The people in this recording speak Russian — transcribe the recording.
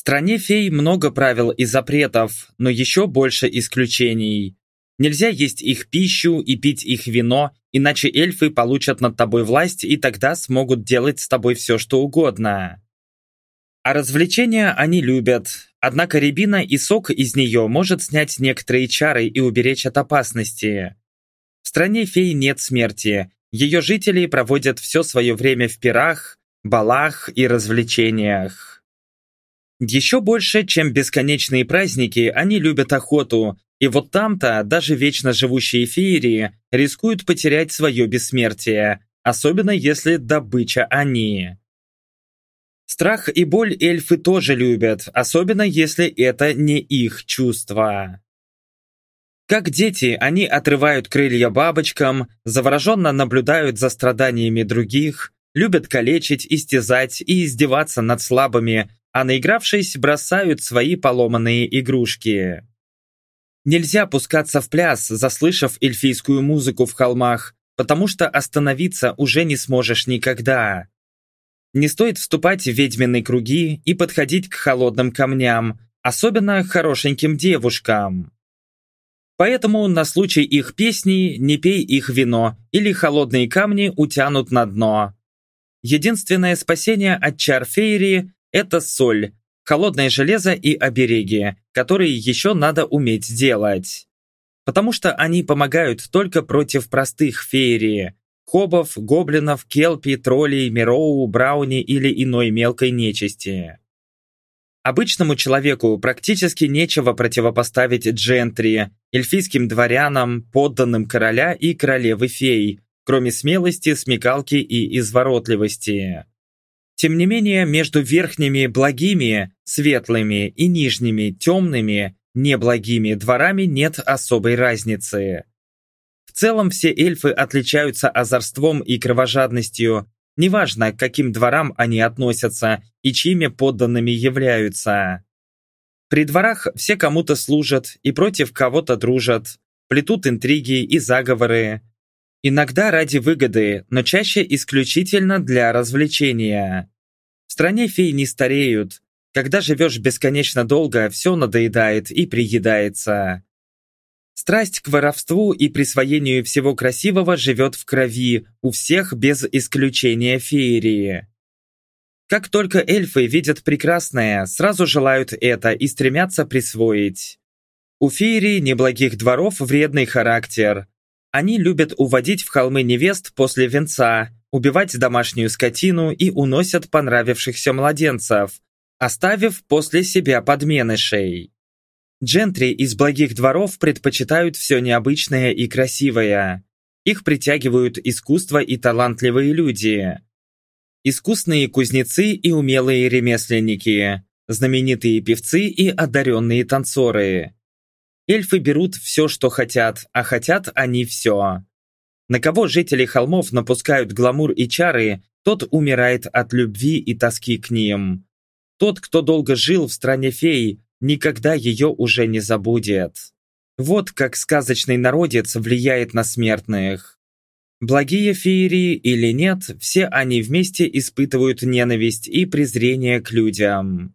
стране фей много правил и запретов, но еще больше исключений. Нельзя есть их пищу и пить их вино, иначе эльфы получат над тобой власть и тогда смогут делать с тобой все, что угодно. А развлечения они любят, однако рябина и сок из нее может снять некоторые чары и уберечь от опасности. В стране фей нет смерти, ее жители проводят все свое время в пирах, балах и развлечениях. Еще больше, чем бесконечные праздники, они любят охоту, и вот там-то даже вечно живущие феерии рискуют потерять свое бессмертие, особенно если добыча они. Страх и боль эльфы тоже любят, особенно если это не их чувства. Как дети, они отрывают крылья бабочкам, завороженно наблюдают за страданиями других, любят калечить, истязать и издеваться над слабыми, а наигравшись, бросают свои поломанные игрушки. Нельзя пускаться в пляс, заслышав эльфийскую музыку в холмах, потому что остановиться уже не сможешь никогда. Не стоит вступать в ведьминые круги и подходить к холодным камням, особенно хорошеньким девушкам. Поэтому на случай их песни не пей их вино или холодные камни утянут на дно. Единственное спасение от чар фейри – это соль, холодное железо и обереги, которые еще надо уметь делать. Потому что они помогают только против простых феерии, хобов, гоблинов, келпи, троллей, мироу, брауни или иной мелкой нечисти. Обычному человеку практически нечего противопоставить джентри, эльфийским дворянам, подданным короля и королевы фей, кроме смелости, смекалки и изворотливости. Тем не менее, между верхними благими, светлыми и нижними темными, неблагими дворами нет особой разницы. В целом все эльфы отличаются озорством и кровожадностью, неважно, к каким дворам они относятся и чьими подданными являются. При дворах все кому-то служат и против кого-то дружат, плетут интриги и заговоры, Иногда ради выгоды, но чаще исключительно для развлечения. В стране фей не стареют. Когда живешь бесконечно долго, все надоедает и приедается. Страсть к воровству и присвоению всего красивого живет в крови у всех без исключения феерии. Как только эльфы видят прекрасное, сразу желают это и стремятся присвоить. У феерии неблагих дворов вредный характер, они любят уводить в холмы невест после венца, убивать домашнюю скотину и уносят понравившихся младенцев, оставив после себя подменышей. Джентри из благих дворов предпочитают все необычное и красивое. Их притягивают искусство и талантливые люди. Искусные кузнецы и умелые ремесленники, знаменитые певцы и одаренные танцоры. Эльфы берут все, что хотят, а хотят они все. На кого жители холмов напускают гламур и чары, тот умирает от любви и тоски к ним. Тот, кто долго жил в стране фей, никогда ее уже не забудет. Вот как сказочный народец влияет на смертных. Благие феерии или нет, все они вместе испытывают ненависть и презрение к людям.